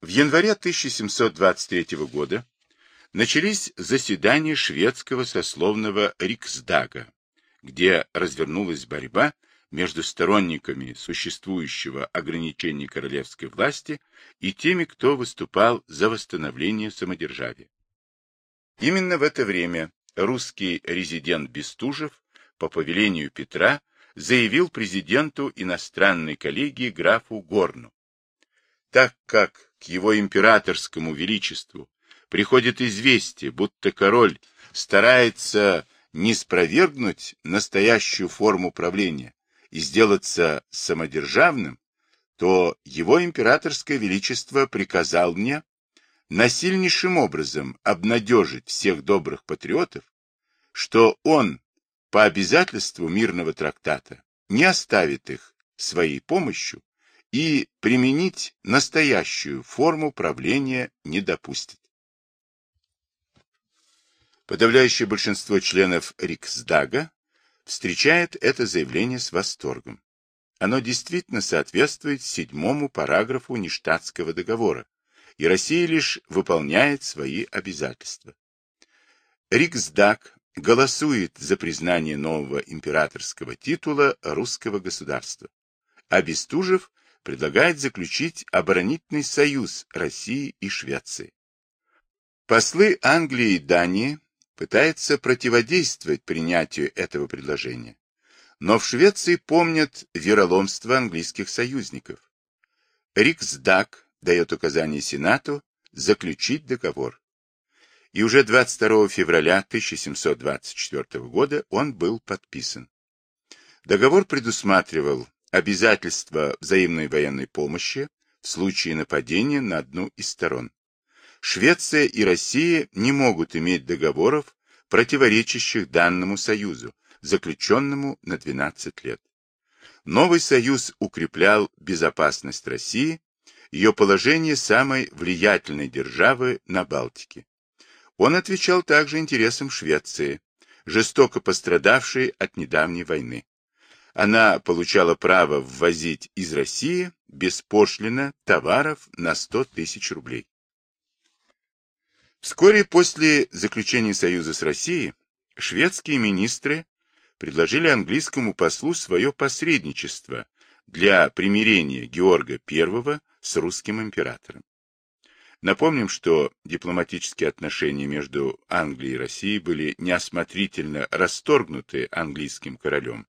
В январе 1723 года начались заседания шведского сословного Риксдага, где развернулась борьба между сторонниками существующего ограничения королевской власти и теми, кто выступал за восстановление самодержавия. Именно в это время русский резидент Бестужев по повелению Петра заявил президенту иностранной коллегии графу Горну. Так как к его императорскому величеству приходит известие, будто король старается не спровергнуть настоящую форму правления и сделаться самодержавным, то его императорское величество приказал мне насильнейшим образом обнадежить всех добрых патриотов, что он по обязательству мирного трактата не оставит их своей помощью и применить настоящую форму правления не допустит. Подавляющее большинство членов Риксдага встречает это заявление с восторгом. Оно действительно соответствует седьмому параграфу Ништадтского договора, и Россия лишь выполняет свои обязательства. Риксдаг голосует за признание нового императорского титула русского государства, а Бестужев предлагает заключить оборонительный союз России и Швеции. Послы Англии и Дании пытается противодействовать принятию этого предложения. Но в Швеции помнят вероломство английских союзников. Риксдаг дает указание Сенату заключить договор. И уже 22 февраля 1724 года он был подписан. Договор предусматривал обязательство взаимной военной помощи в случае нападения на одну из сторон. Швеция и Россия не могут иметь договоров, противоречащих данному союзу, заключенному на 12 лет. Новый союз укреплял безопасность России, ее положение самой влиятельной державы на Балтике. Он отвечал также интересам Швеции, жестоко пострадавшей от недавней войны. Она получала право ввозить из России беспошлино товаров на 100 тысяч рублей. Вскоре после заключения союза с Россией шведские министры предложили английскому послу свое посредничество для примирения Георга I с русским императором. Напомним, что дипломатические отношения между Англией и Россией были неосмотрительно расторгнуты английским королем,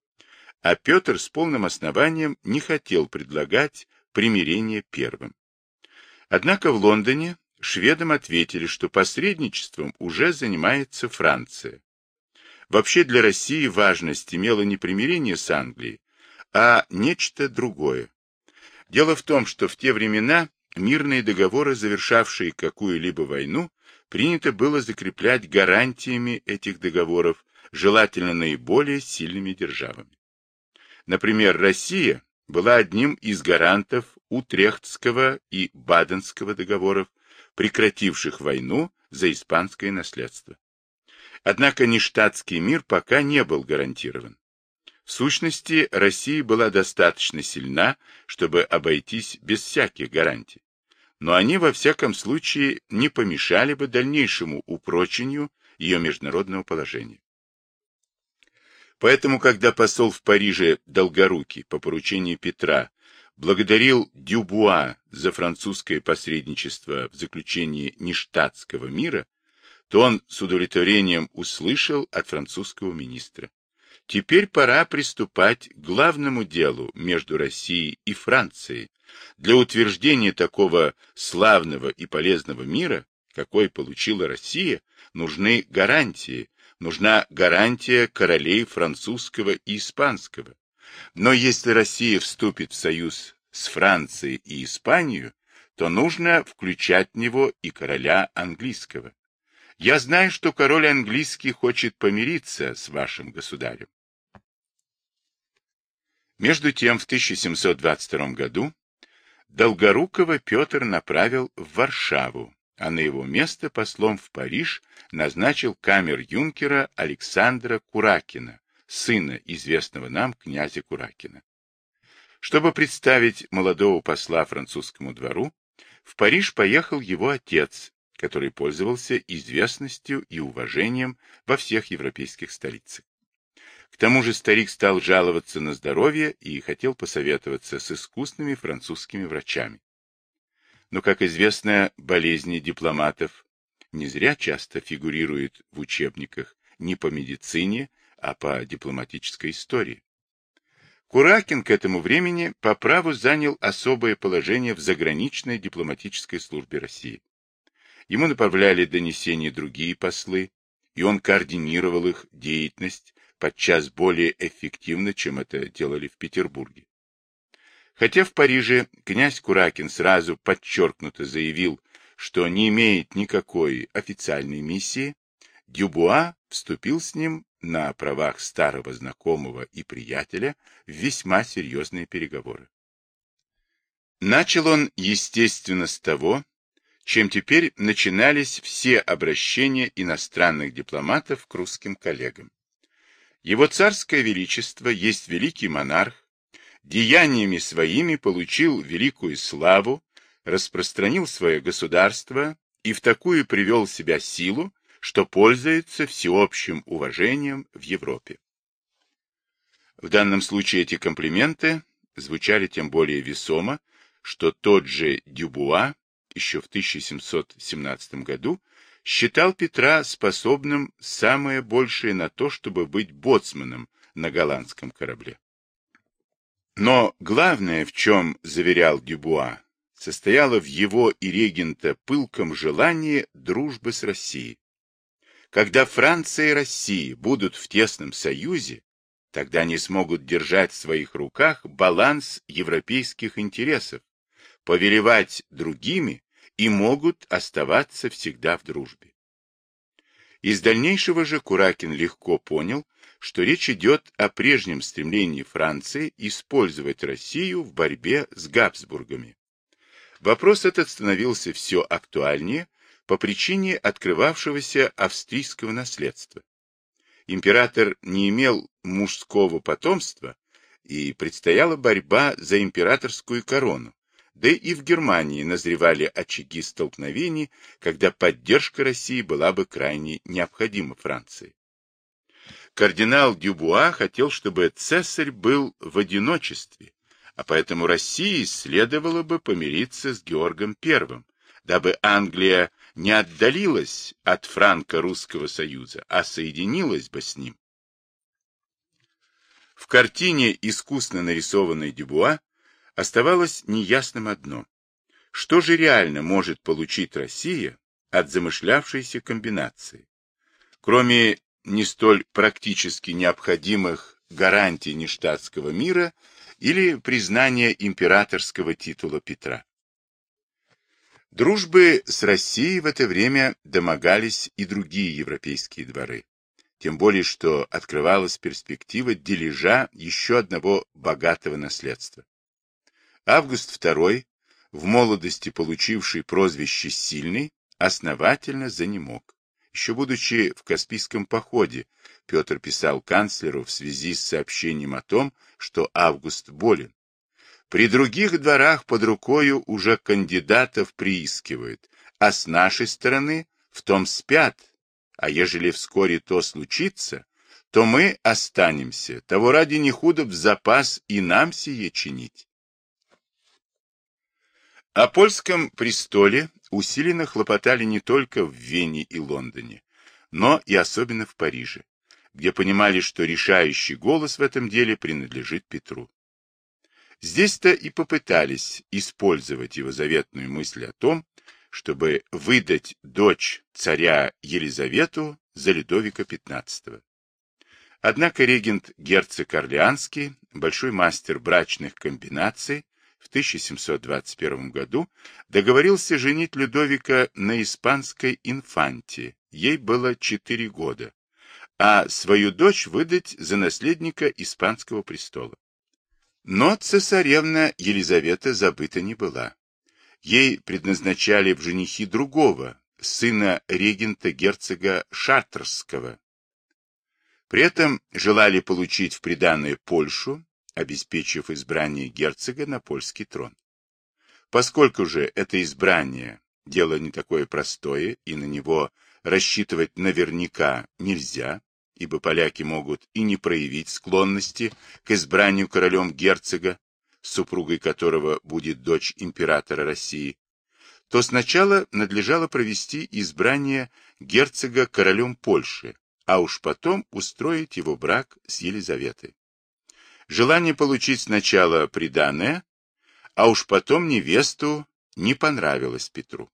а Петр с полным основанием не хотел предлагать примирение первым. Однако в Лондоне шведам ответили, что посредничеством уже занимается Франция. Вообще для России важность имела не примирение с Англией, а нечто другое. Дело в том, что в те времена мирные договоры, завершавшие какую-либо войну, принято было закреплять гарантиями этих договоров, желательно наиболее сильными державами. Например, Россия была одним из гарантов Утрехтского и Баденского договоров, прекративших войну за испанское наследство. Однако нештатский мир пока не был гарантирован. В сущности, Россия была достаточно сильна, чтобы обойтись без всяких гарантий. Но они, во всяком случае, не помешали бы дальнейшему упрочению ее международного положения. Поэтому, когда посол в Париже Долгорукий по поручению Петра благодарил Дюбуа за французское посредничество в заключении нештатского мира, то он с удовлетворением услышал от французского министра. Теперь пора приступать к главному делу между Россией и Францией. Для утверждения такого славного и полезного мира, какой получила Россия, нужны гарантии, нужна гарантия королей французского и испанского. Но если Россия вступит в союз с Францией и Испанией, то нужно включать в него и короля английского. Я знаю, что король английский хочет помириться с вашим государем. Между тем, в 1722 году Долгорукова Петр направил в Варшаву, а на его место послом в Париж назначил камер-юнкера Александра Куракина, сына известного нам князя Куракина. Чтобы представить молодого посла французскому двору, в Париж поехал его отец, который пользовался известностью и уважением во всех европейских столицах. К тому же старик стал жаловаться на здоровье и хотел посоветоваться с искусными французскими врачами. Но, как известно, болезни дипломатов не зря часто фигурируют в учебниках не по медицине, а по дипломатической истории. Куракин к этому времени по праву занял особое положение в заграничной дипломатической службе России. Ему направляли донесения другие послы, и он координировал их деятельность подчас более эффективно, чем это делали в Петербурге. Хотя в Париже князь Куракин сразу подчеркнуто заявил, что не имеет никакой официальной миссии, Дюбуа вступил с ним на правах старого знакомого и приятеля в весьма серьезные переговоры. Начал он, естественно, с того, чем теперь начинались все обращения иностранных дипломатов к русским коллегам. Его царское величество есть великий монарх, деяниями своими получил великую славу, распространил свое государство и в такую привел себя силу, что пользуется всеобщим уважением в Европе. В данном случае эти комплименты звучали тем более весомо, что тот же Дюбуа еще в 1717 году считал Петра способным самое большее на то, чтобы быть боцманом на голландском корабле. Но главное, в чем заверял Дюбуа, состояло в его и регента пылком желании дружбы с Россией. Когда Франция и Россия будут в тесном союзе, тогда они смогут держать в своих руках баланс европейских интересов, повелевать другими и могут оставаться всегда в дружбе. Из дальнейшего же Куракин легко понял, что речь идет о прежнем стремлении Франции использовать Россию в борьбе с Габсбургами. Вопрос этот становился все актуальнее по причине открывавшегося австрийского наследства. Император не имел мужского потомства, и предстояла борьба за императорскую корону, да и в Германии назревали очаги столкновений, когда поддержка России была бы крайне необходима Франции. Кардинал Дюбуа хотел, чтобы цесарь был в одиночестве, а поэтому России следовало бы помириться с Георгом I, дабы Англия не отдалилась от Франко-Русского союза, а соединилась бы с ним. В картине, искусно нарисованной Дюбуа, оставалось неясным одно. Что же реально может получить Россия от замышлявшейся комбинации? Кроме не столь практически необходимых гарантий нештатского мира или признания императорского титула Петра. Дружбы с Россией в это время домогались и другие европейские дворы. Тем более, что открывалась перспектива дележа еще одного богатого наследства. Август II, в молодости получивший прозвище «Сильный», основательно занемог. Еще будучи в Каспийском походе, Петр писал канцлеру в связи с сообщением о том, что Август болен. При других дворах под рукою уже кандидатов приискивают, а с нашей стороны в том спят, а ежели вскоре то случится, то мы останемся, того ради не худо в запас и нам сие чинить. О польском престоле усиленно хлопотали не только в Вене и Лондоне, но и особенно в Париже, где понимали, что решающий голос в этом деле принадлежит Петру. Здесь-то и попытались использовать его заветную мысль о том, чтобы выдать дочь царя Елизавету за Людовика XV. Однако регент герцог Орлеанский, большой мастер брачных комбинаций, в 1721 году договорился женить Людовика на испанской инфанте, ей было 4 года, а свою дочь выдать за наследника испанского престола. Но цесаревна Елизавета забыта не была. Ей предназначали в женихи другого, сына регента герцога Шартерского. При этом желали получить в приданное Польшу, обеспечив избрание герцога на польский трон. Поскольку же это избрание – дело не такое простое, и на него рассчитывать наверняка нельзя, ибо поляки могут и не проявить склонности к избранию королем герцога, супругой которого будет дочь императора России, то сначала надлежало провести избрание герцога королем Польши, а уж потом устроить его брак с Елизаветой. Желание получить сначала приданое, а уж потом невесту не понравилось Петру.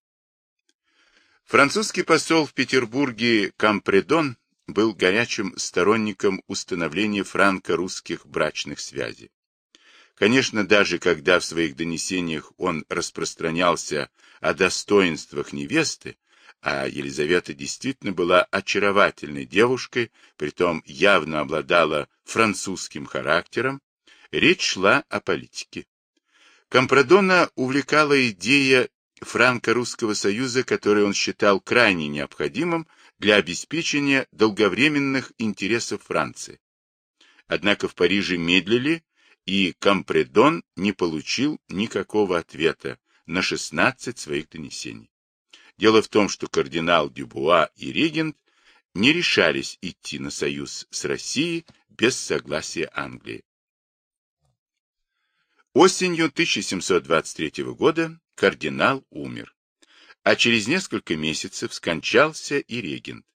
Французский посол в Петербурге Кампредон был горячим сторонником установления франко-русских брачных связей. Конечно, даже когда в своих донесениях он распространялся о достоинствах невесты, а Елизавета действительно была очаровательной девушкой, притом явно обладала французским характером, речь шла о политике. Компрадона увлекала идея франко-русского союза, который он считал крайне необходимым для обеспечения долговременных интересов Франции. Однако в Париже медлили и Компредон не получил никакого ответа на 16 своих донесений. Дело в том, что кардинал Дюбуа и регент не решались идти на союз с Россией без согласия Англии. Осенью 1723 года кардинал умер, а через несколько месяцев скончался и регент.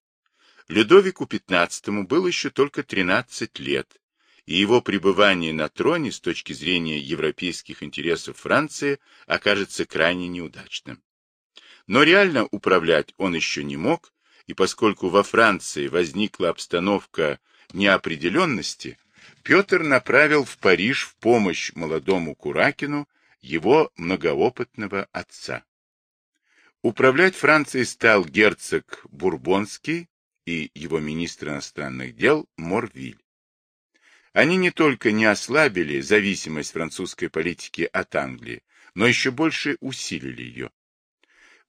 Людовику XV было еще только 13 лет, и его пребывание на троне с точки зрения европейских интересов Франции окажется крайне неудачным. Но реально управлять он еще не мог, и поскольку во Франции возникла обстановка неопределенности, Петр направил в Париж в помощь молодому Куракину его многоопытного отца. Управлять Францией стал герцог Бурбонский и его министр иностранных дел Морвиль. Они не только не ослабили зависимость французской политики от Англии, но еще больше усилили ее.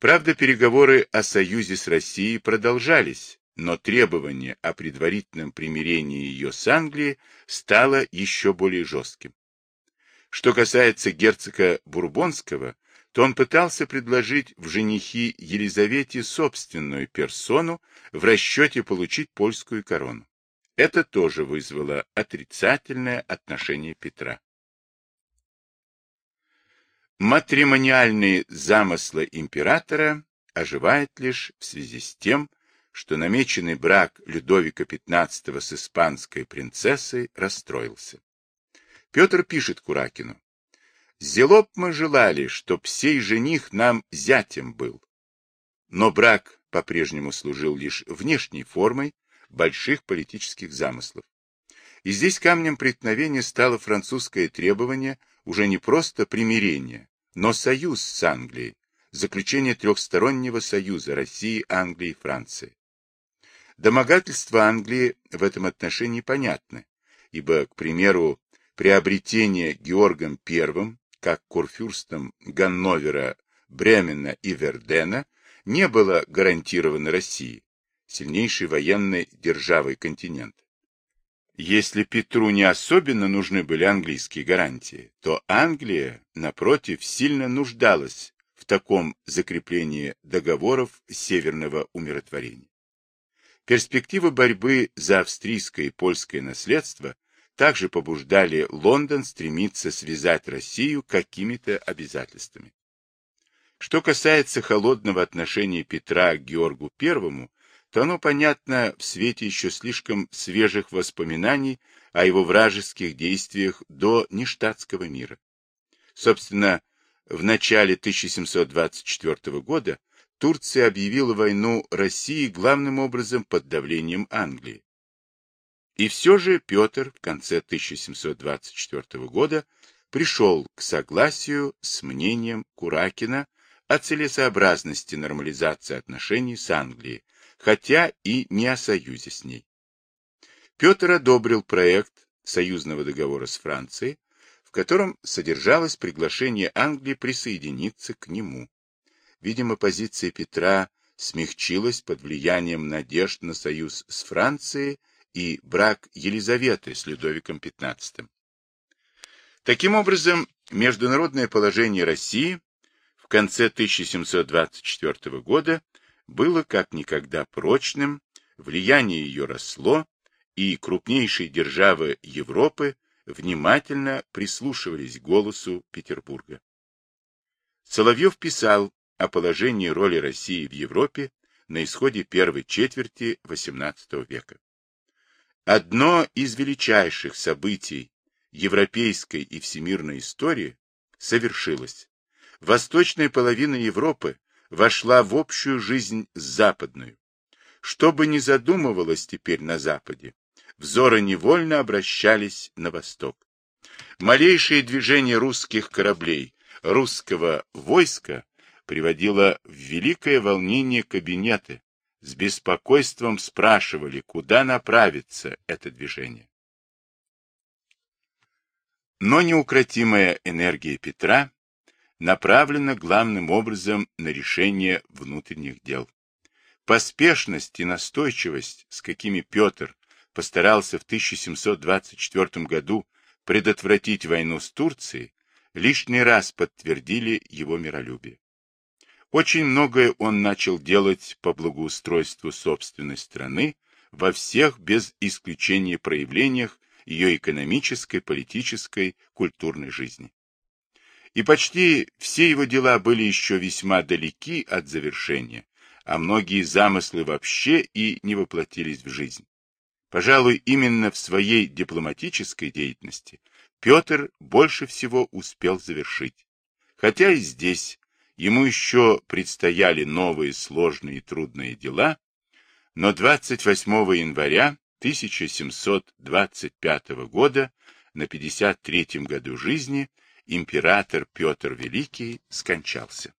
Правда, переговоры о союзе с Россией продолжались, но требование о предварительном примирении ее с Англией стало еще более жестким. Что касается герцога Бурбонского, то он пытался предложить в женихи Елизавете собственную персону в расчете получить польскую корону. Это тоже вызвало отрицательное отношение Петра. Матримониальные замыслы императора оживают лишь в связи с тем, что намеченный брак Людовика XV с испанской принцессой расстроился. Петр пишет Куракину. «Зелоб мы желали, чтоб сей жених нам зятем был». Но брак по-прежнему служил лишь внешней формой, больших политических замыслов. И здесь камнем преткновения стало французское требование уже не просто примирения, но союз с Англией, заключение трехстороннего союза России, Англии и Франции. Домогательства Англии в этом отношении понятны, ибо, к примеру, приобретение Георгом I, как курфюрстом Ганновера, Бремена и Вердена, не было гарантировано России, сильнейшей военной державой континента. Если Петру не особенно нужны были английские гарантии, то Англия, напротив, сильно нуждалась в таком закреплении договоров северного умиротворения. Перспективы борьбы за австрийское и польское наследство также побуждали Лондон стремиться связать Россию какими-то обязательствами. Что касается холодного отношения Петра к Георгу I, то оно понятно в свете еще слишком свежих воспоминаний о его вражеских действиях до нештатского мира. Собственно, в начале 1724 года Турция объявила войну России главным образом под давлением Англии. И все же Петр в конце 1724 года пришел к согласию с мнением Куракина о целесообразности нормализации отношений с Англией, хотя и не о союзе с ней. Петр одобрил проект союзного договора с Францией, в котором содержалось приглашение Англии присоединиться к нему. Видимо, позиция Петра смягчилась под влиянием надежд на союз с Францией и брак Елизаветы с Людовиком XV. Таким образом, международное положение России конце 1724 года было как никогда прочным, влияние ее росло, и крупнейшие державы Европы внимательно прислушивались к голосу Петербурга. Соловьев писал о положении роли России в Европе на исходе первой четверти XVIII века. Одно из величайших событий европейской и всемирной истории совершилось. Восточная половина Европы вошла в общую жизнь западную. Что бы ни задумывалось теперь на Западе, взоры невольно обращались на восток. Малейшее движение русских кораблей, русского войска приводило в великое волнение кабинеты, с беспокойством спрашивали, куда направится это движение. Но неукротимая энергия Петра направлена главным образом на решение внутренних дел. Поспешность и настойчивость, с какими Петр постарался в 1724 году предотвратить войну с Турцией, лишний раз подтвердили его миролюбие. Очень многое он начал делать по благоустройству собственной страны во всех без исключения проявлениях ее экономической, политической, культурной жизни. И почти все его дела были еще весьма далеки от завершения, а многие замыслы вообще и не воплотились в жизнь. Пожалуй, именно в своей дипломатической деятельности Петр больше всего успел завершить. Хотя и здесь ему еще предстояли новые сложные и трудные дела, но 28 января 1725 года, на 53-м году жизни, император Петр Великий скончался.